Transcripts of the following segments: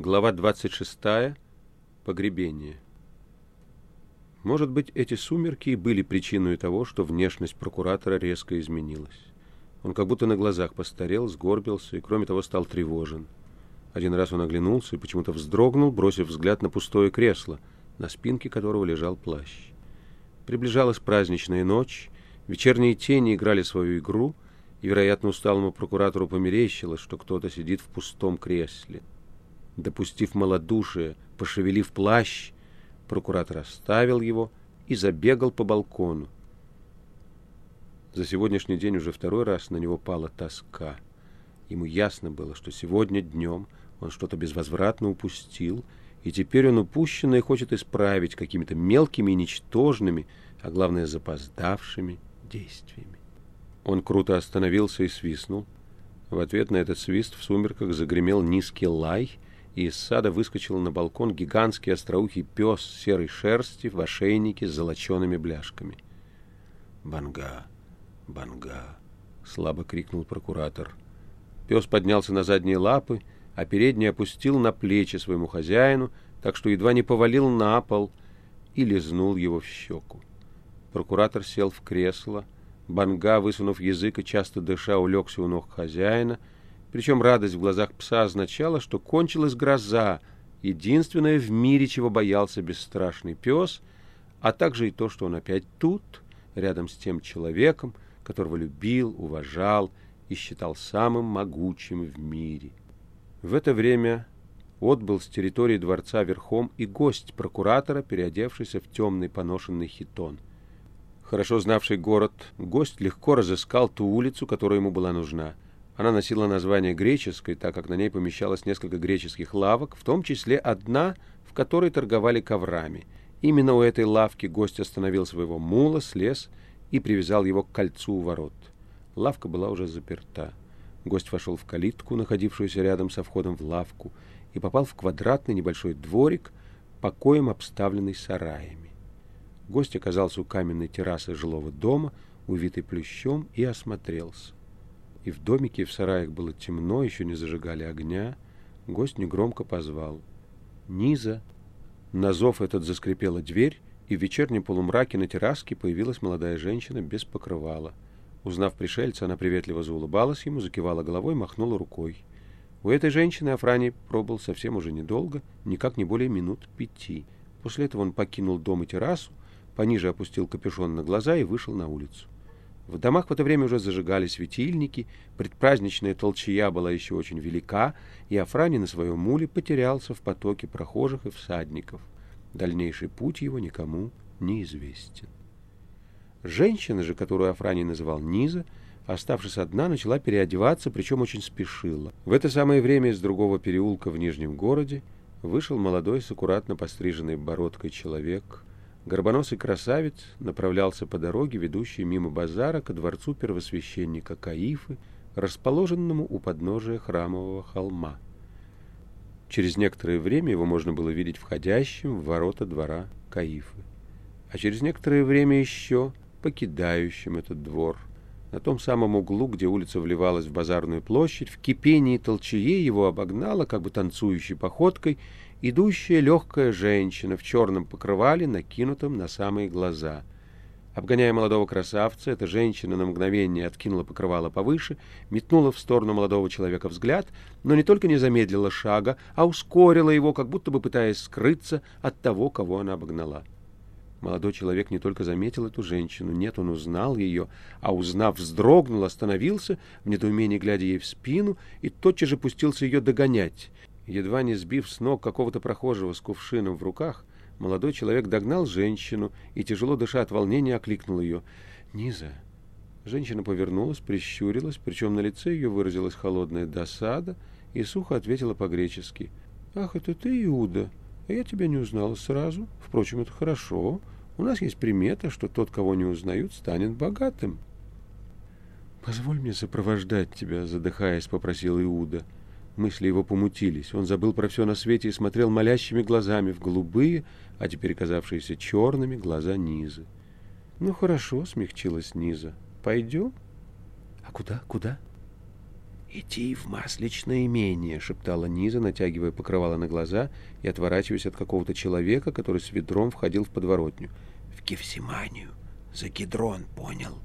Глава 26. Погребение. Может быть, эти сумерки и были причиной того, что внешность прокуратора резко изменилась. Он как будто на глазах постарел, сгорбился и, кроме того, стал тревожен. Один раз он оглянулся и почему-то вздрогнул, бросив взгляд на пустое кресло, на спинке которого лежал плащ. Приближалась праздничная ночь, вечерние тени играли свою игру, и, вероятно, усталому прокуратору померещилось, что кто-то сидит в пустом кресле. Допустив малодушие, пошевелив плащ, прокуратор оставил его и забегал по балкону. За сегодняшний день уже второй раз на него пала тоска. Ему ясно было, что сегодня днем он что-то безвозвратно упустил, и теперь он упущенное хочет исправить какими-то мелкими и ничтожными, а главное запоздавшими действиями. Он круто остановился и свистнул. В ответ на этот свист в сумерках загремел низкий лай — и из сада выскочил на балкон гигантский остроухий пес серой шерсти в ошейнике с золочеными бляшками. «Банга! Банга!» — слабо крикнул прокуратор. Пес поднялся на задние лапы, а передний опустил на плечи своему хозяину, так что едва не повалил на пол и лизнул его в щеку. Прокуратор сел в кресло, Банга, высунув язык и часто дыша, улегся у ног хозяина — причем радость в глазах пса означала, что кончилась гроза, единственное в мире, чего боялся бесстрашный пес, а также и то, что он опять тут, рядом с тем человеком, которого любил, уважал и считал самым могучим в мире. В это время отбыл с территории дворца верхом и гость прокуратора, переодевшийся в темный поношенный хитон. Хорошо знавший город, гость легко разыскал ту улицу, которая ему была нужна — она носила название греческой, так как на ней помещалось несколько греческих лавок, в том числе одна, в которой торговали коврами. Именно у этой лавки гость остановил своего мула, слез и привязал его к кольцу у ворот. Лавка была уже заперта. Гость вошел в калитку, находившуюся рядом со входом в лавку, и попал в квадратный небольшой дворик, покоем обставленный сараями. Гость оказался у каменной террасы жилого дома, увитый плющом, и осмотрелся. И в домике, и в сараях было темно, еще не зажигали огня. Гость негромко позвал. «Низа!» На зов этот заскрипела дверь, и в вечернем полумраке на терраске появилась молодая женщина без покрывала. Узнав пришельца, она приветливо заулыбалась ему, закивала головой, махнула рукой. У этой женщины Афрани пробыл совсем уже недолго, никак не более минут пяти. После этого он покинул дом и террасу, пониже опустил капюшон на глаза и вышел на улицу. В домах в это время уже зажигали светильники, предпраздничная толчья была еще очень велика, и Афрани на своем муле потерялся в потоке прохожих и всадников. Дальнейший путь его никому не известен. Женщина же, которую Афрани называл Низа, оставшись одна, начала переодеваться, причем очень спешила. В это самое время из другого переулка в Нижнем городе вышел молодой с аккуратно постриженной бородкой человек Горбоносый красавец направлялся по дороге, ведущей мимо базара ко дворцу первосвященника Каифы, расположенному у подножия храмового холма. Через некоторое время его можно было видеть входящим в ворота двора Каифы, а через некоторое время еще покидающим этот двор. На том самом углу, где улица вливалась в базарную площадь, в кипении толчее его обогнала, как бы танцующей походкой, идущая легкая женщина в черном покрывале, накинутом на самые глаза. Обгоняя молодого красавца, эта женщина на мгновение откинула покрывало повыше, метнула в сторону молодого человека взгляд, но не только не замедлила шага, а ускорила его, как будто бы пытаясь скрыться от того, кого она обогнала. Молодой человек не только заметил эту женщину, нет, он узнал ее, а узнав, вздрогнул, остановился, в недоумении глядя ей в спину, и тотчас же пустился ее догонять. Едва не сбив с ног какого-то прохожего с кувшином в руках, молодой человек догнал женщину и, тяжело дыша от волнения, окликнул ее. «Низа!» Женщина повернулась, прищурилась, причем на лице ее выразилась холодная досада и сухо ответила по-гречески. «Ах, это ты, Иуда! А я тебя не узнала сразу. Впрочем, это хорошо. У нас есть примета, что тот, кого не узнают, станет богатым». «Позволь мне сопровождать тебя», — задыхаясь, попросил Иуда. — Мысли его помутились. Он забыл про все на свете и смотрел молящими глазами в голубые, а теперь казавшиеся черными, глаза Низы. — Ну, хорошо, — смягчилась Низа. — Пойдем? — А куда, куда? «Идти в масличное имение», — шептала Низа, натягивая покрывало на глаза и отворачиваясь от какого-то человека, который с ведром входил в подворотню. «В Гефсиманию, за Гидрон, понял?»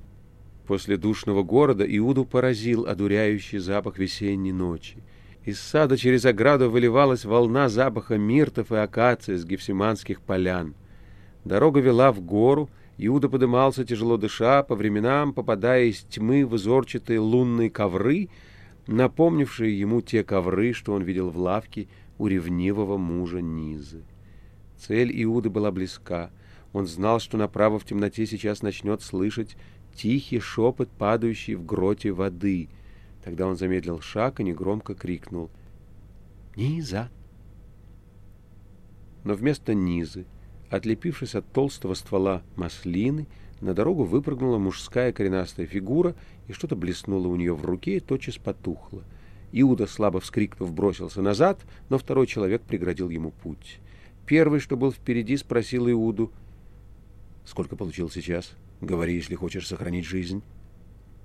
После душного города Иуду поразил одуряющий запах весенней ночи. Из сада через ограду выливалась волна запаха миртов и акации с гефсиманских полян. Дорога вела в гору, Иуда подымался, тяжело дыша, по временам попадая из тьмы в узорчатые лунные ковры — напомнившие ему те ковры, что он видел в лавке у ревнивого мужа Низы. Цель Иуды была близка. Он знал, что направо в темноте сейчас начнет слышать тихий шепот, падающий в гроте воды. Тогда он замедлил шаг и негромко крикнул «Низа!». Но вместо Низы, отлепившись от толстого ствола маслины, на дорогу выпрыгнула мужская коренастая фигура, и что-то блеснуло у нее в руке и тотчас потухло. Иуда, слабо вскрикнув, бросился назад, но второй человек преградил ему путь. Первый, что был впереди, спросил Иуду, «Сколько получил сейчас? Говори, если хочешь сохранить жизнь».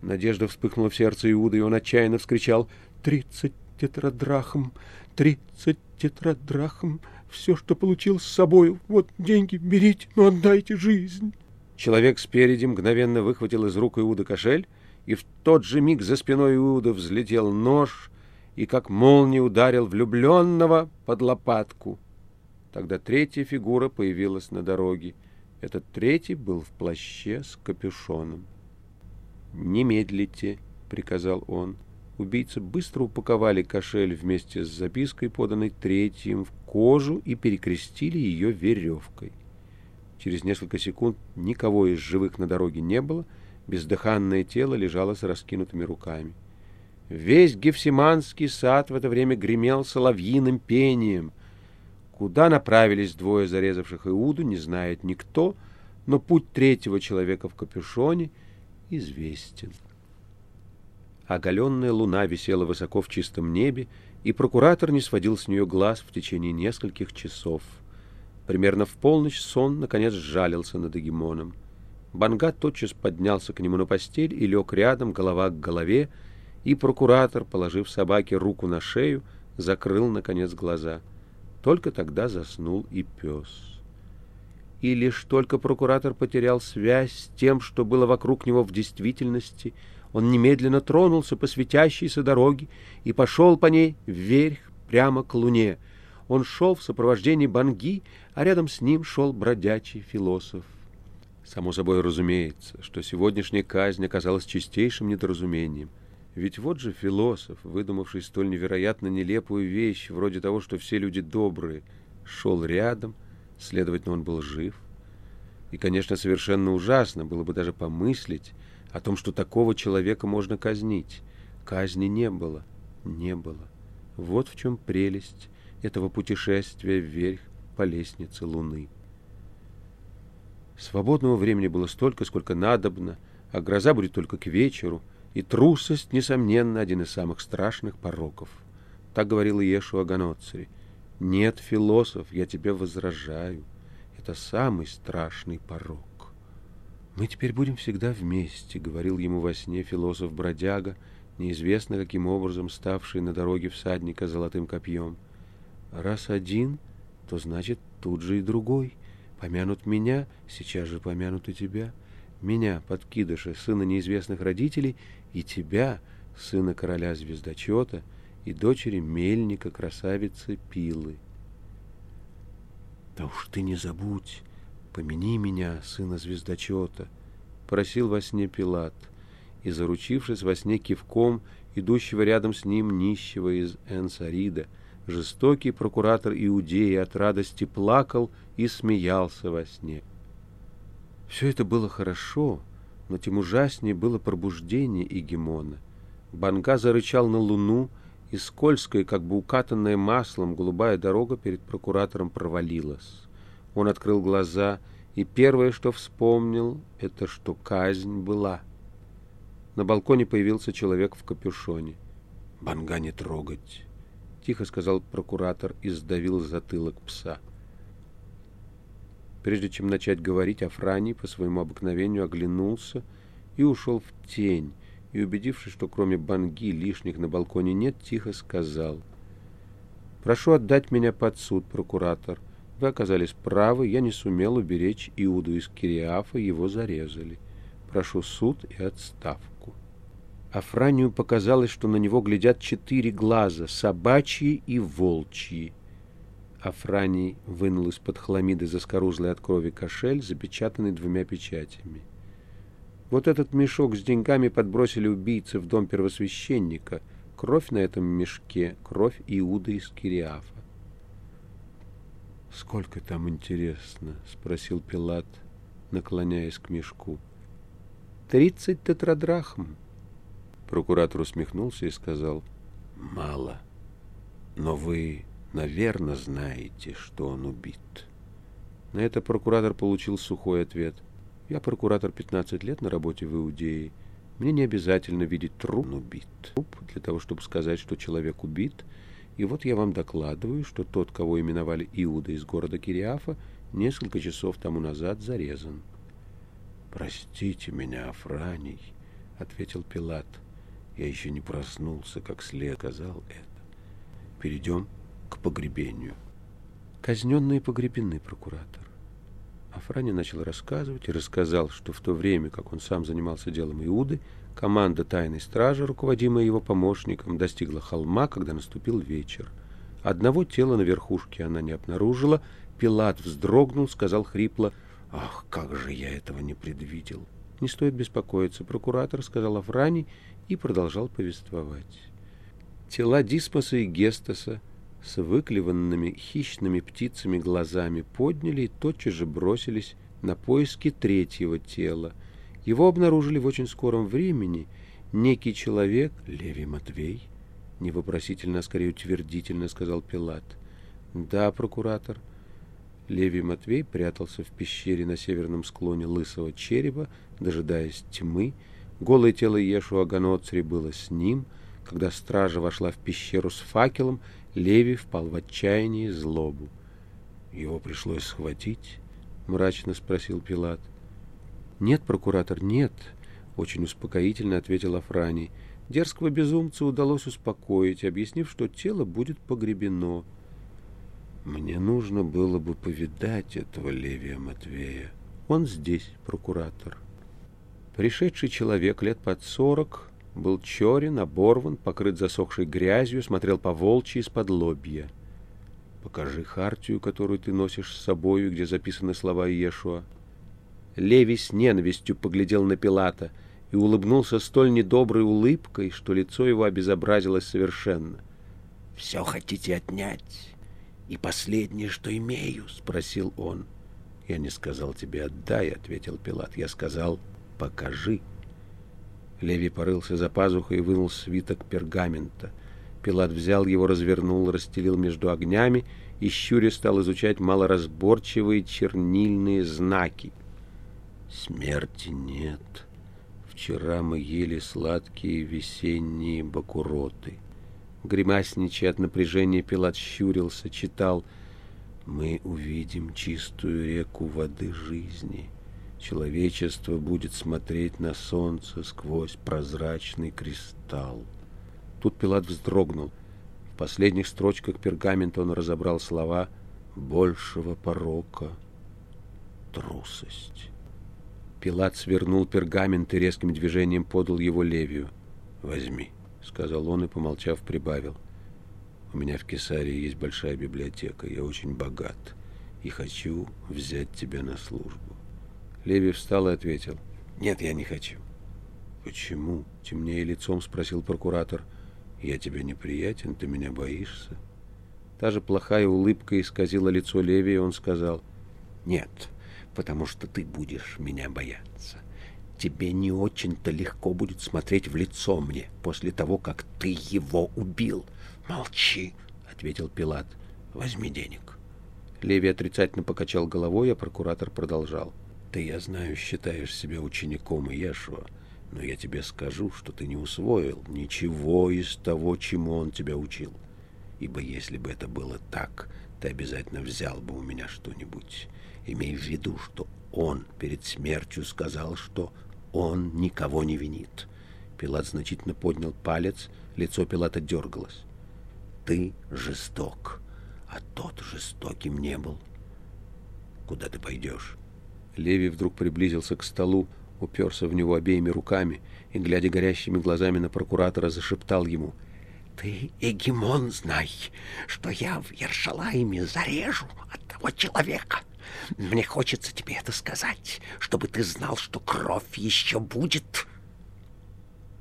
Надежда вспыхнула в сердце Иуда, и он отчаянно вскричал, «Тридцать тетрадрахм! Тридцать тетрадрахм! Все, что получил с собой, вот деньги, берите, но отдайте жизнь!» Человек спереди мгновенно выхватил из рук Иуда кошель, и в тот же миг за спиной Иуда взлетел нож и как молния ударил влюбленного под лопатку. Тогда третья фигура появилась на дороге. Этот третий был в плаще с капюшоном. «Не медлите», — приказал он. Убийцы быстро упаковали кошель вместе с запиской, поданной третьим, в кожу и перекрестили ее веревкой. Через несколько секунд никого из живых на дороге не было, бездыханное тело лежало с раскинутыми руками. Весь Гефсиманский сад в это время гремел соловьиным пением. Куда направились двое зарезавших Иуду, не знает никто, но путь третьего человека в капюшоне известен. Оголенная луна висела высоко в чистом небе, и прокуратор не сводил с нее глаз в течение нескольких часов — Примерно в полночь сон, наконец, сжалился над Эгемоном. Бангат тотчас поднялся к нему на постель и лег рядом, голова к голове, и прокуратор, положив собаке руку на шею, закрыл, наконец, глаза. Только тогда заснул и пес. И лишь только прокуратор потерял связь с тем, что было вокруг него в действительности, он немедленно тронулся по светящейся дороге и пошел по ней вверх прямо к луне — он шел в сопровождении Банги, а рядом с ним шел бродячий философ. Само собой разумеется, что сегодняшняя казнь оказалась чистейшим недоразумением. Ведь вот же философ, выдумавший столь невероятно нелепую вещь, вроде того, что все люди добрые, шел рядом, следовательно, он был жив. И, конечно, совершенно ужасно было бы даже помыслить о том, что такого человека можно казнить. Казни не было, не было. Вот в чем прелесть этого путешествия вверх по лестнице Луны. Свободного времени было столько, сколько надобно, а гроза будет только к вечеру, и трусость, несомненно, один из самых страшных пороков. Так говорил Иешуа Ганоцри. «Нет, философ, я тебе возражаю. Это самый страшный порок». «Мы теперь будем всегда вместе», — говорил ему во сне философ-бродяга, неизвестно каким образом ставший на дороге всадника золотым копьем — Раз один, то значит тут же и другой. Помянут меня, сейчас же помянут и тебя. Меня, подкидыша, сына неизвестных родителей, и тебя, сына короля звездочета, и дочери мельника, красавицы Пилы. Да уж ты не забудь, помяни меня, сына звездочета, просил во сне Пилат, и, заручившись во сне кивком идущего рядом с ним нищего из Энсарида, Жестокий прокуратор Иудеи от радости плакал и смеялся во сне. Все это было хорошо, но тем ужаснее было пробуждение Игемона. Банга зарычал на луну, и скользкая, как бы укатанная маслом, голубая дорога перед прокуратором провалилась. Он открыл глаза, и первое, что вспомнил, это что казнь была. На балконе появился человек в капюшоне. «Банга не трогать!» Тихо сказал прокуратор и сдавил затылок пса. Прежде чем начать говорить, Афраний по своему обыкновению оглянулся и ушел в тень, и, убедившись, что кроме банги лишних на балконе нет, тихо сказал. «Прошу отдать меня под суд, прокуратор. Вы оказались правы, я не сумел уберечь Иуду из Кириафа, его зарезали. Прошу суд и отставку». Афранию показалось, что на него глядят четыре глаза, собачьи и волчьи. Афраний вынул из-под хламиды заскорузлый от крови кошель, запечатанный двумя печатями. Вот этот мешок с деньгами подбросили убийцы в дом первосвященника. Кровь на этом мешке, кровь Иуда из Кириафа. «Сколько там интересно?» — спросил Пилат, наклоняясь к мешку. «Тридцать тетрадрахм». Прокуратор усмехнулся и сказал, «Мало, но вы, наверное, знаете, что он убит». На это прокуратор получил сухой ответ — я прокуратор 15 лет на работе в Иудее. Мне не обязательно видеть труп убит. Труп для того, чтобы сказать, что человек убит. И вот я вам докладываю, что тот, кого именовали Иуда из города Кириафа, несколько часов тому назад зарезан. «Простите меня, Афраний», — ответил Пилат. «Я еще не проснулся, как след сказал это. Перейдем к погребению». Казненные погребены, прокуратор. Афрани начал рассказывать и рассказал, что в то время, как он сам занимался делом Иуды, команда тайной стражи, руководимая его помощником, достигла холма, когда наступил вечер. Одного тела на верхушке она не обнаружила. Пилат вздрогнул, сказал хрипло, «Ах, как же я этого не предвидел!» «Не стоит беспокоиться, прокуратор», — сказал Афраний и продолжал повествовать. Тела Дисмоса и Гестаса с выклеванными хищными птицами глазами подняли и тотчас же бросились на поиски третьего тела. Его обнаружили в очень скором времени. Некий человек, Левий Матвей, невопросительно, а скорее утвердительно сказал Пилат. Да, прокуратор. Левий Матвей прятался в пещере на северном склоне лысого черепа, дожидаясь тьмы. Голое тело Ешуа Ганоцри было с ним. Когда стража вошла в пещеру с факелом, Леви впал в отчаяние и злобу. «Его пришлось схватить?» — мрачно спросил Пилат. «Нет, прокуратор, нет», — очень успокоительно ответил Афраний. Дерзкого безумца удалось успокоить, объяснив, что тело будет погребено. «Мне нужно было бы повидать этого Левия Матвея. Он здесь, прокуратор». Пришедший человек лет под сорок был черен, оборван, покрыт засохшей грязью, смотрел по волчьи из-под лобья. «Покажи хартию, которую ты носишь с собою, где записаны слова Иешуа». Леви с ненавистью поглядел на Пилата и улыбнулся столь недоброй улыбкой, что лицо его обезобразилось совершенно. «Все хотите отнять? И последнее, что имею?» — спросил он. «Я не сказал тебе отдай», — ответил Пилат. «Я сказал покажи». Леви порылся за пазухой и вынул свиток пергамента. Пилат взял его, развернул, расстелил между огнями и щуря стал изучать малоразборчивые чернильные знаки. «Смерти нет. Вчера мы ели сладкие весенние бакуроты». Гримасничая от напряжения, Пилат щурился, читал «Мы увидим чистую реку воды жизни». Человечество будет смотреть на солнце сквозь прозрачный кристалл. Тут Пилат вздрогнул. В последних строчках пергамента он разобрал слова «большего порока, трусость». Пилат свернул пергамент и резким движением подал его Левию. «Возьми», — сказал он и, помолчав, прибавил. «У меня в Кесарии есть большая библиотека, я очень богат и хочу взять тебя на службу. Леви встал и ответил. «Нет, я не хочу». «Почему?» — темнее лицом спросил прокуратор. «Я тебе неприятен, ты меня боишься?» Та же плохая улыбка исказила лицо Леви, и он сказал. «Нет, потому что ты будешь меня бояться. Тебе не очень-то легко будет смотреть в лицо мне после того, как ты его убил. Молчи!» — ответил Пилат. «Возьми денег». Леви отрицательно покачал головой, а прокуратор продолжал. — ты, я знаю, считаешь себя учеником Иешуа, но я тебе скажу, что ты не усвоил ничего из того, чему он тебя учил. Ибо если бы это было так, ты обязательно взял бы у меня что-нибудь. Имей в виду, что он перед смертью сказал, что он никого не винит. Пилат значительно поднял палец, лицо Пилата дергалось. «Ты жесток, а тот жестоким не был. Куда ты пойдешь?» Леви вдруг приблизился к столу, уперся в него обеими руками и, глядя горящими глазами на прокуратора, зашептал ему — ты, Эгемон, знай, что я в Ершалайме зарежу одного человека. Мне хочется тебе это сказать, чтобы ты знал, что кровь еще будет.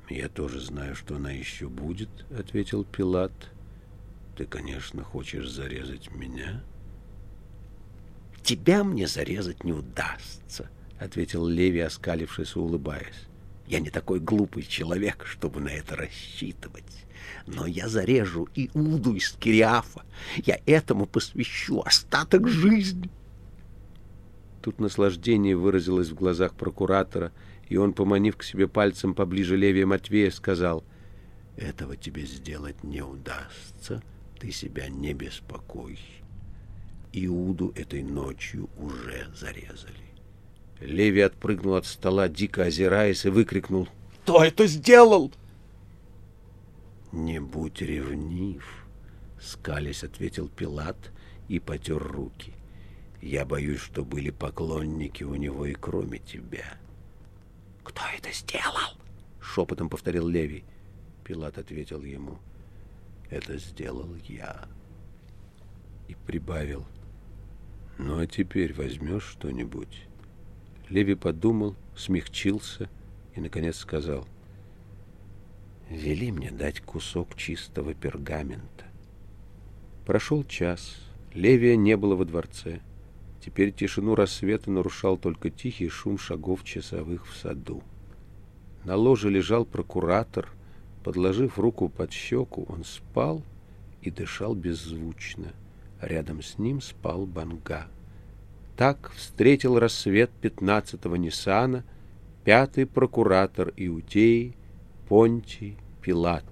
Я тоже знаю, что она еще будет, ответил Пилат. Ты, конечно, хочешь зарезать меня? Тебя мне зарезать не удастся, ответил Леви, оскалившись и улыбаясь. Я не такой глупый человек, чтобы на это рассчитывать. Но я зарежу Иуду из Кириафа. Я этому посвящу остаток жизни. Тут наслаждение выразилось в глазах прокуратора, и он, поманив к себе пальцем поближе Левия Матвея, сказал, «Этого тебе сделать не удастся, ты себя не беспокой. Иуду этой ночью уже зарезали». Леви отпрыгнул от стола, дико озираясь, и выкрикнул, «Кто это сделал?» «Не будь ревнив», — скались ответил Пилат и потер руки. «Я боюсь, что были поклонники у него и кроме тебя». «Кто это сделал?» — шепотом повторил Левий. Пилат ответил ему. «Это сделал я». И прибавил. «Ну а теперь возьмешь что-нибудь?» Леви подумал, смягчился и, наконец, сказал — Вели мне дать кусок чистого пергамента. Прошел час. Левия не было во дворце. Теперь тишину рассвета нарушал только тихий шум шагов часовых в саду. На ложе лежал прокуратор. Подложив руку под щеку, он спал и дышал беззвучно. Рядом с ним спал Банга. Так встретил рассвет пятнадцатого Ниссана пятый прокуратор Иудеи Понтий Пилат.